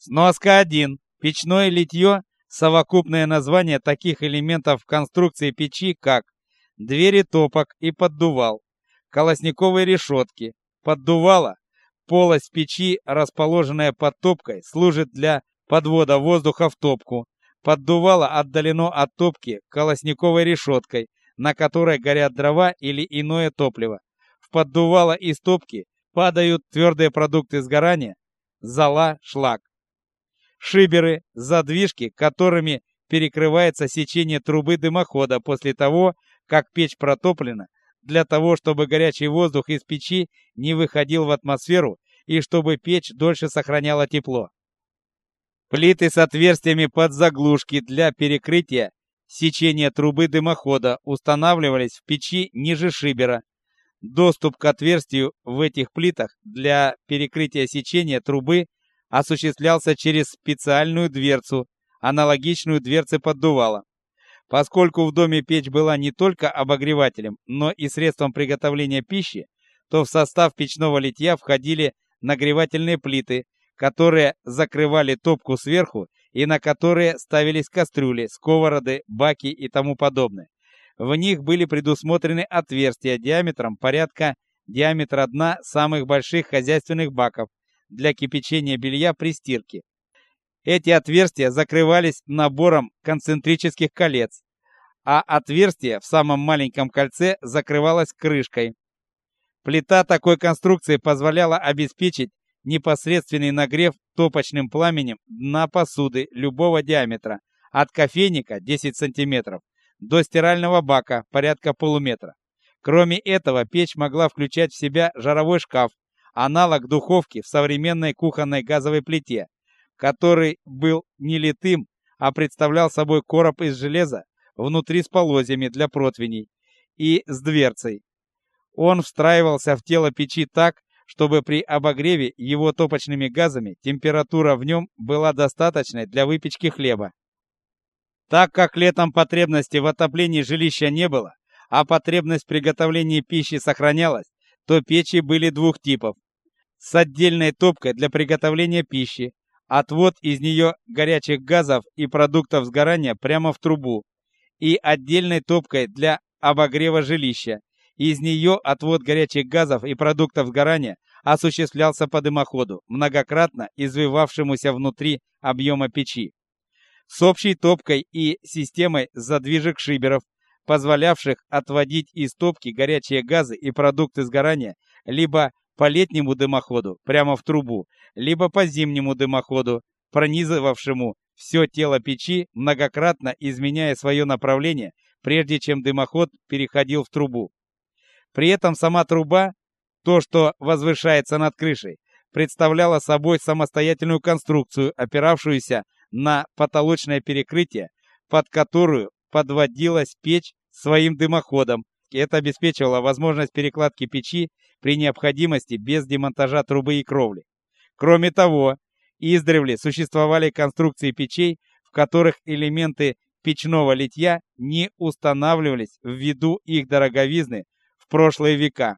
Сноска 1. Печное литье – совокупное название таких элементов конструкции печи, как двери топок и поддувал, колосниковые решетки, поддувало, полость печи, расположенная под топкой, служит для подвода воздуха в топку. Поддувало отдалено от топки колосниковой решеткой, на которой горят дрова или иное топливо. В поддувало из топки падают твердые продукты сгорания, зола, шлак. Шиберы, задвижки, которыми перекрывается сечение трубы дымохода после того, как печь протоплена, для того, чтобы горячий воздух из печи не выходил в атмосферу и чтобы печь дольше сохраняла тепло. Плиты с отверстиями под заглушки для перекрытия сечения трубы дымохода устанавливались в печи ниже шибера. Доступ к отверстию в этих плитах для перекрытия сечения трубы осуществлялся через специальную дверцу, аналогичную дверце поддувала. Поскольку в доме печь была не только обогревателем, но и средством приготовления пищи, то в состав печного литья входили нагревательные плиты, которые закрывали топку сверху и на которые ставились кастрюли, сковороды, баки и тому подобное. В них были предусмотрены отверстия диаметром порядка диаметра дна самых больших хозяйственных баков для кипячения белья при стирке. Эти отверстия закрывались набором концентрических колец, а отверстие в самом маленьком кольце закрывалось крышкой. Плита такой конструкции позволяла обеспечить непосредственный нагрев топочным пламенем дна посуды любого диаметра, от кофейника 10 см до стирального бака порядка полуметра. Кроме этого, печь могла включать в себя жаровой шкаф, аналог духовки в современной кухонной газовой плите, который был не литым, а представлял собой короб из железа внутри с полозьями для противней и с дверцей. Он встраивался в тело печи так, чтобы при обогреве его топочными газами температура в нем была достаточной для выпечки хлеба. Так как летом потребности в отоплении жилища не было, а потребность в приготовлении пищи сохранялась, то печи были двух типов. С отдельной топкой для приготовления пищи, отвод из нее горячих газов и продуктов сгорания прямо в трубу, и отдельной топкой для обогрева жилища. Из нее отвод горячих газов и продуктов сгорания осуществлялся по дымоходу, многократно извивавшемуся внутри объема печи. С общей топкой и системой задвижек шиберов, позволявших отводить из топки горячие газы и продукты сгорания либо по летнему дымоходу прямо в трубу, либо по зимнему дымоходу, пронизывавшему все тело печи, многократно изменяя свое направление, прежде чем дымоход переходил в трубу. При этом сама труба, то, что возвышается над крышей, представляла собой самостоятельную конструкцию, опиравшуюся на потолочное перекрытие, под которую подводилась печь своим дымоходом. Это обеспечивало возможность перекладки печи при необходимости без демонтажа трубы и кровли. Кроме того, издревле существовали конструкции печей, в которых элементы печного литья не устанавливались ввиду их дороговизны в прошлые века.